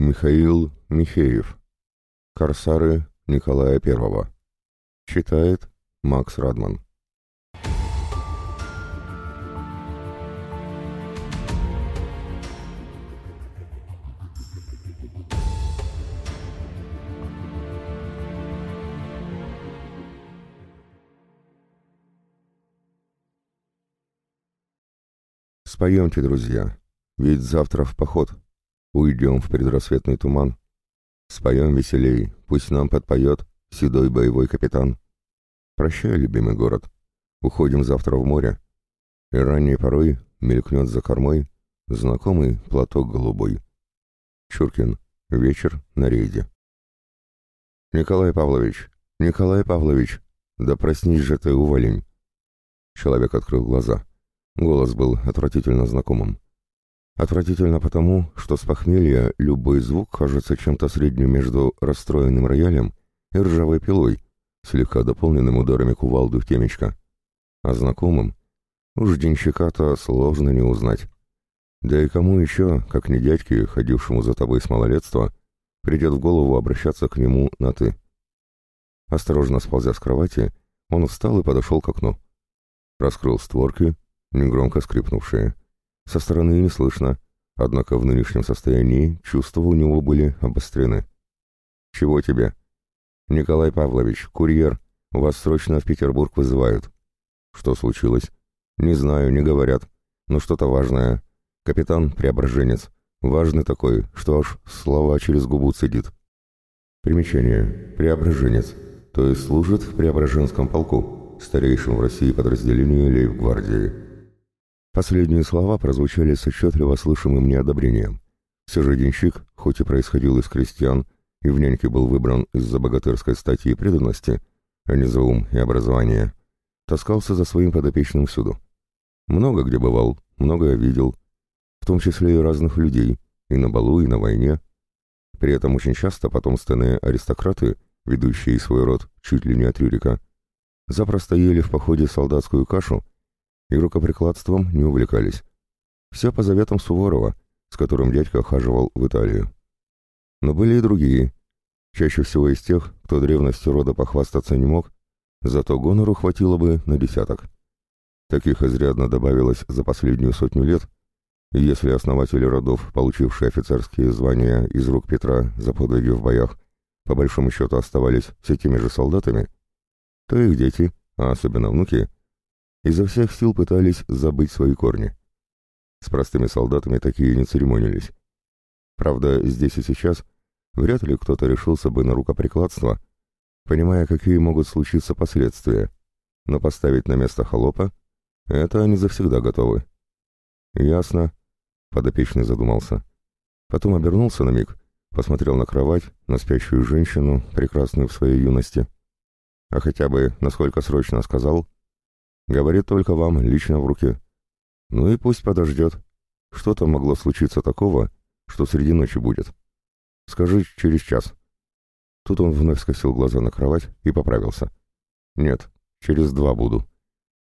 Михаил Михеев. Корсары Николая I. Читает Макс Радман. Споемте, друзья, ведь завтра в поход. Уйдем в предрассветный туман. Споем веселей, пусть нам подпоет седой боевой капитан. Прощай, любимый город. Уходим завтра в море. И ранней порой мелькнет за кормой знакомый платок голубой. Чуркин. Вечер на рейде. Николай Павлович, Николай Павлович, да проснись же ты, уволень. Человек открыл глаза. Голос был отвратительно знакомым. Отвратительно потому, что с похмелья любой звук кажется чем-то средним между расстроенным роялем и ржавой пилой, слегка дополненным ударами кувалды в темечко. А знакомым уж денщика-то сложно не узнать. Да и кому еще, как не дядьке, ходившему за тобой с малолетства, придет в голову обращаться к нему на «ты». Осторожно сползя с кровати, он встал и подошел к окну. Раскрыл створки, негромко скрипнувшие. Со стороны не слышно, однако в нынешнем состоянии чувства у него были обострены. «Чего тебе?» «Николай Павлович, курьер, вас срочно в Петербург вызывают». «Что случилось?» «Не знаю, не говорят. Но что-то важное. Капитан Преображенец. Важный такой, что аж слова через губу цедит». Примечание. Преображенец. То есть служит в Преображенском полку, старейшем в России подразделении лейб-гвардии. Последние слова прозвучали с отчетливо слышимым неодобрением. Все же денщик, хоть и происходил из крестьян, и в няньке был выбран из-за богатырской стати и преданности, а не за ум и образование, таскался за своим подопечным всюду. Много где бывал, многое видел, в том числе и разных людей, и на балу, и на войне. При этом очень часто потомственные аристократы, ведущие свой род чуть ли не от Рюрика, запросто ели в походе солдатскую кашу и рукоприкладством не увлекались. Все по заветам Суворова, с которым дядька хаживал в Италию. Но были и другие, чаще всего из тех, кто древностью рода похвастаться не мог, зато гонору хватило бы на десяток. Таких изрядно добавилось за последнюю сотню лет, и если основатели родов, получившие офицерские звания из рук Петра за подвиги в боях, по большому счету оставались все теми же солдатами, то их дети, а особенно внуки, изо всех сил пытались забыть свои корни. С простыми солдатами такие не церемонились. Правда, здесь и сейчас вряд ли кто-то решился бы на рукоприкладство, понимая, какие могут случиться последствия, но поставить на место холопа — это они завсегда готовы. «Ясно», — подопечный задумался. Потом обернулся на миг, посмотрел на кровать, на спящую женщину, прекрасную в своей юности. А хотя бы, насколько срочно сказал — Говорит только вам, лично в руки. Ну и пусть подождет. Что там могло случиться такого, что среди ночи будет? Скажи через час. Тут он вновь скосил глаза на кровать и поправился. Нет, через два буду.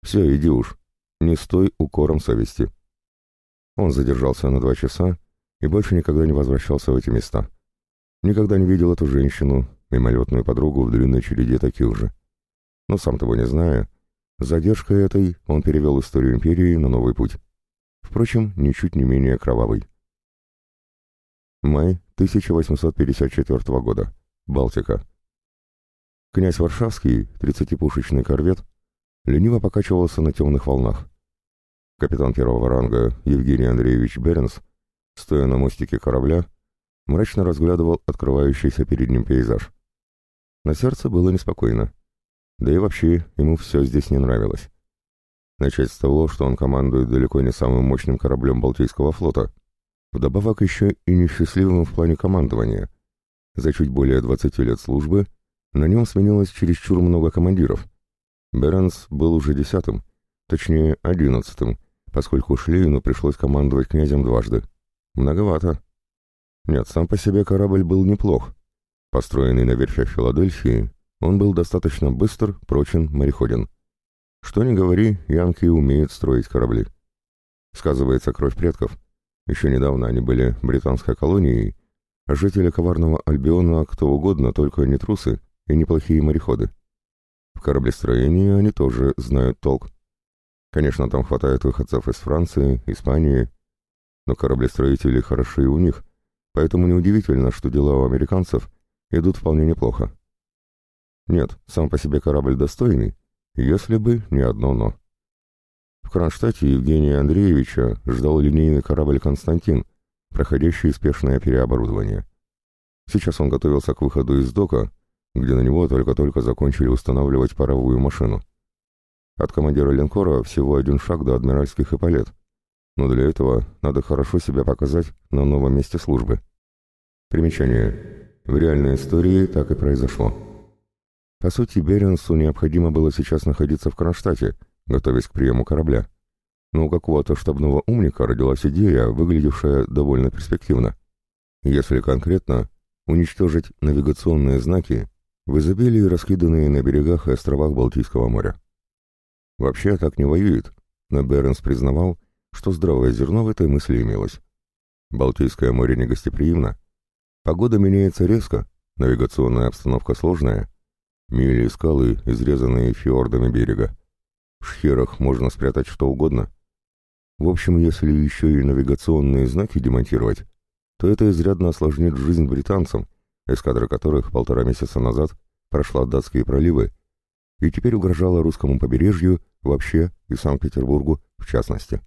Все, иди уж. Не стой укором совести. Он задержался на два часа и больше никогда не возвращался в эти места. Никогда не видел эту женщину, мимолетную подругу в длинной череде таких же. Но сам того не зная, Задержкой этой он перевел историю империи на новый путь. Впрочем, ничуть не менее кровавый. Май 1854 года. Балтика. Князь Варшавский, 30-пушечный корвет, лениво покачивался на темных волнах. Капитан первого ранга Евгений Андреевич Беренс, стоя на мостике корабля, мрачно разглядывал открывающийся перед ним пейзаж. На сердце было неспокойно. Да и вообще, ему все здесь не нравилось. Начать с того, что он командует далеко не самым мощным кораблем Балтийского флота. Вдобавок еще и несчастливым в плане командования. За чуть более 20 лет службы на нем сменилось чересчур много командиров. Беренс был уже десятым, точнее одиннадцатым, поскольку Шлейну пришлось командовать князем дважды. Многовато. Нет, сам по себе корабль был неплох. Построенный на верфях Филадельфии, он был достаточно быстр, прочен, мореходен. Что ни говори, янки умеют строить корабли. Сказывается кровь предков. Еще недавно они были британской колонией, А жители коварного Альбиона кто угодно, только не трусы и неплохие мореходы. В кораблестроении они тоже знают толк. Конечно, там хватает выходцев из Франции, Испании, но кораблестроители хороши у них, поэтому неудивительно, что дела у американцев идут вполне неплохо. Нет, сам по себе корабль достойный, если бы не одно «но». В Кронштадте Евгения Андреевича ждал линейный корабль «Константин», проходящий спешное переоборудование. Сейчас он готовился к выходу из дока, где на него только-только закончили устанавливать паровую машину. От командира линкора всего один шаг до адмиральских эполет, но для этого надо хорошо себя показать на новом месте службы. Примечание. В реальной истории так и произошло. По сути, Беренсу необходимо было сейчас находиться в Кронштадте, готовясь к приему корабля. Но у какого-то штабного умника родилась идея, выглядевшая довольно перспективно. Если конкретно, уничтожить навигационные знаки, в изобилии раскиданные на берегах и островах Балтийского моря. Вообще так не воюет, но Бернс признавал, что здравое зерно в этой мысли имелось. Балтийское море негостеприимно, погода меняется резко, навигационная обстановка сложная, мили скалы, изрезанные фьордами берега. В шхерах можно спрятать что угодно. В общем, если еще и навигационные знаки демонтировать, то это изрядно осложнит жизнь британцам, эскадра которых полтора месяца назад прошла датские проливы и теперь угрожала русскому побережью вообще и Санкт-Петербургу в частности.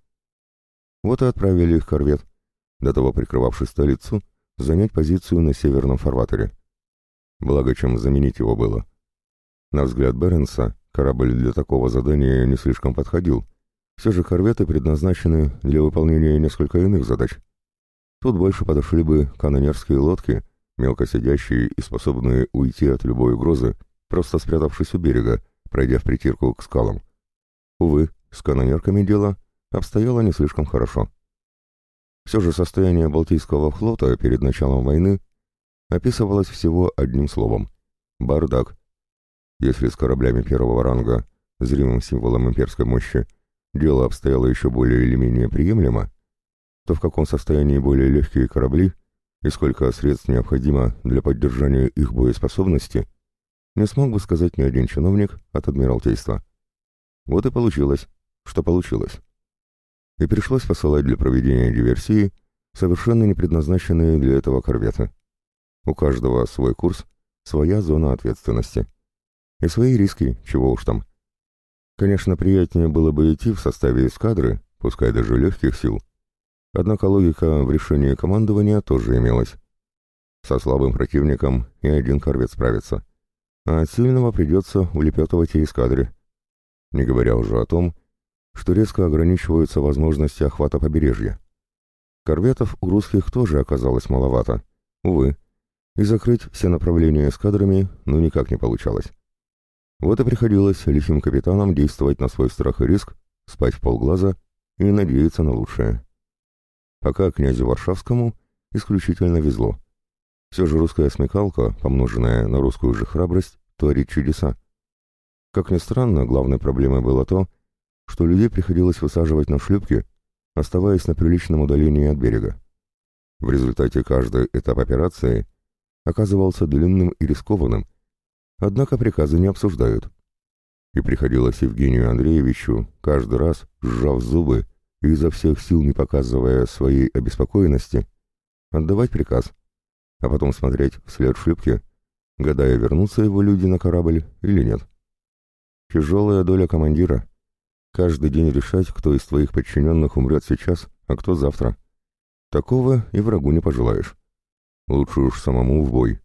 Вот и отправили их корвет, до того прикрывавший столицу, занять позицию на северном фарватере. Благо, чем заменить его было. На взгляд Беренса, корабль для такого задания не слишком подходил. Все же корветы предназначены для выполнения несколько иных задач. Тут больше подошли бы канонерские лодки — мелко сидящие и способные уйти от любой угрозы, просто спрятавшись у берега, пройдя в притирку к скалам. Увы, с канонерками дело обстояло не слишком хорошо. Все же состояние Балтийского флота перед началом войны описывалось всего одним словом — бардак. Если с кораблями первого ранга, зримым символом имперской мощи, дело обстояло еще более или менее приемлемо, то в каком состоянии более легкие корабли — и сколько средств необходимо для поддержания их боеспособности, не смог бы сказать ни один чиновник от Адмиралтейства. Вот и получилось, что получилось. И пришлось посылать для проведения диверсии совершенно не предназначенные для этого корветы. У каждого свой курс, своя зона ответственности. И свои риски, чего уж там. Конечно, приятнее было бы идти в составе эскадры, пускай даже легких сил, Однако логика в решении командования тоже имелась. Со слабым противником и один корвет справится, а от сильного придется улепетывать и эскадре. Не говоря уже о том, что резко ограничиваются возможности охвата побережья. Корветов у русских тоже оказалось маловато, увы, и закрыть все направления эскадрами ну никак не получалось. Вот и приходилось лихим капитанам действовать на свой страх и риск, спать в полглаза и надеяться на лучшее пока князю Варшавскому исключительно везло. Все же русская смекалка, помноженная на русскую же храбрость, творит чудеса. Как ни странно, главной проблемой было то, что людей приходилось высаживать на шлюпки, оставаясь на приличном удалении от берега. В результате каждый этап операции оказывался длинным и рискованным, однако приказы не обсуждают. И приходилось Евгению Андреевичу каждый раз, сжав зубы, и изо всех сил не показывая своей обеспокоенности, отдавать приказ, а потом смотреть вслед шлюпки, гадая, вернутся его люди на корабль или нет. Тяжелая доля командира. Каждый день решать, кто из твоих подчиненных умрет сейчас, а кто завтра. Такого и врагу не пожелаешь. Лучше уж самому в бой.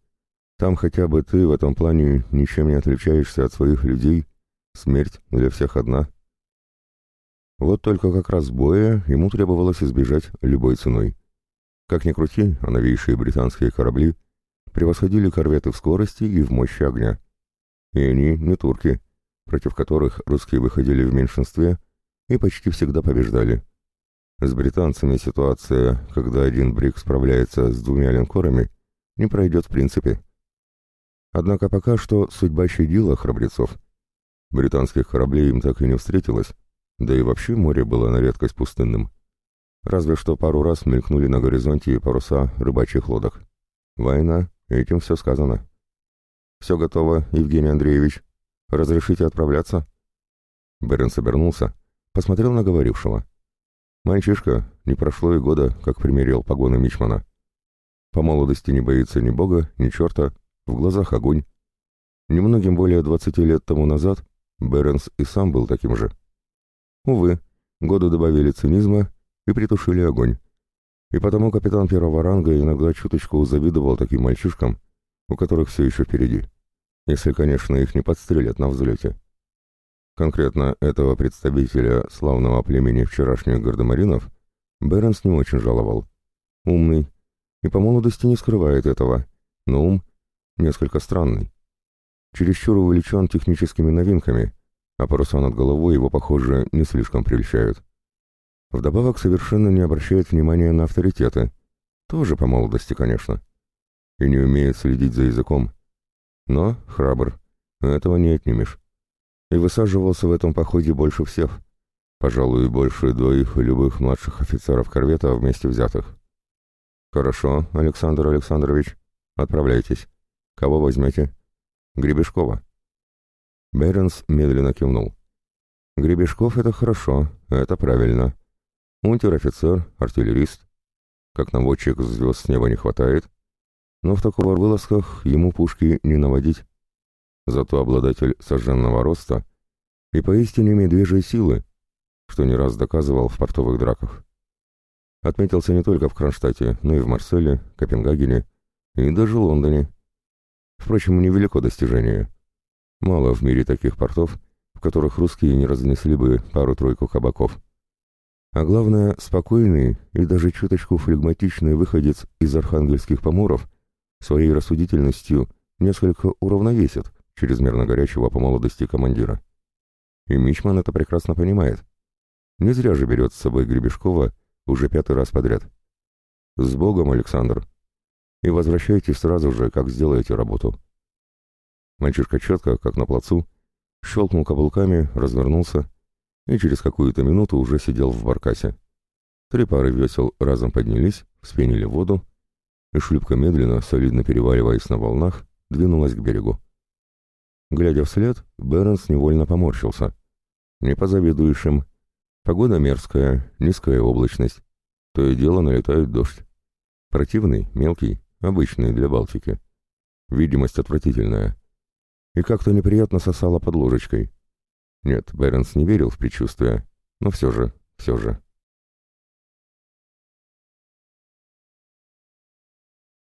Там хотя бы ты в этом плане ничем не отличаешься от своих людей. Смерть для всех одна — вот только как раз боя ему требовалось избежать любой ценой. Как ни крути, а новейшие британские корабли превосходили корветы в скорости и в мощи огня. И они не турки, против которых русские выходили в меньшинстве и почти всегда побеждали. С британцами ситуация, когда один брик справляется с двумя линкорами, не пройдет в принципе. Однако пока что судьба щадила храбрецов. Британских кораблей им так и не встретилось, да и вообще море было на редкость пустынным. Разве что пару раз мелькнули на горизонте паруса рыбачьих лодок. Война, этим все сказано. Все готово, Евгений Андреевич. Разрешите отправляться? Беренс обернулся, посмотрел на говорившего. Мальчишка, не прошло и года, как примерил погоны Мичмана. По молодости не боится ни бога, ни черта, в глазах огонь. Немногим более двадцати лет тому назад Беренс и сам был таким же. Увы, годы добавили цинизма и притушили огонь. И потому капитан первого ранга иногда чуточку завидовал таким мальчишкам, у которых все еще впереди. Если, конечно, их не подстрелят на взлете. Конкретно этого представителя славного племени вчерашних гардемаринов Беренс не очень жаловал. Умный, и по молодости не скрывает этого, но ум несколько странный. Чересчур увлечен техническими новинками, а паруса над головой его, похоже, не слишком прельщают. Вдобавок совершенно не обращает внимания на авторитеты, тоже по молодости, конечно, и не умеет следить за языком. Но храбр, этого не отнимешь. И высаживался в этом походе больше всех, пожалуй, больше двоих любых младших офицеров корвета вместе взятых. «Хорошо, Александр Александрович, отправляйтесь. Кого возьмете?» «Гребешкова». Беренс медленно кивнул. «Гребешков — это хорошо, это правильно. Унтер-офицер, артиллерист. Как наводчик звезд с неба не хватает, но в такого вылазках ему пушки не наводить. Зато обладатель сожженного роста и поистине медвежьей силы, что не раз доказывал в портовых драках. Отметился не только в Кронштадте, но и в Марселе, Копенгагене и даже Лондоне. Впрочем, невелико достижение. Мало в мире таких портов, в которых русские не разнесли бы пару-тройку кабаков. А главное, спокойный и даже чуточку флегматичный выходец из архангельских поморов своей рассудительностью несколько уравновесит чрезмерно горячего по молодости командира. И Мичман это прекрасно понимает. Не зря же берет с собой Гребешкова уже пятый раз подряд. С Богом, Александр! И возвращайтесь сразу же, как сделаете работу. Мальчишка четко, как на плацу, щелкнул каблуками, развернулся и через какую-то минуту уже сидел в баркасе. Три пары весел разом поднялись, вспенили воду, и шлюпка медленно, солидно переваливаясь на волнах, двинулась к берегу. Глядя вслед, Бернс невольно поморщился. Не позавидуешь им. Погода мерзкая, низкая облачность. То и дело налетает дождь. Противный, мелкий, обычный для Балтики. Видимость отвратительная. И как-то неприятно сосала под ложечкой. Нет, Бернс не верил в предчувствие, но все же, все же.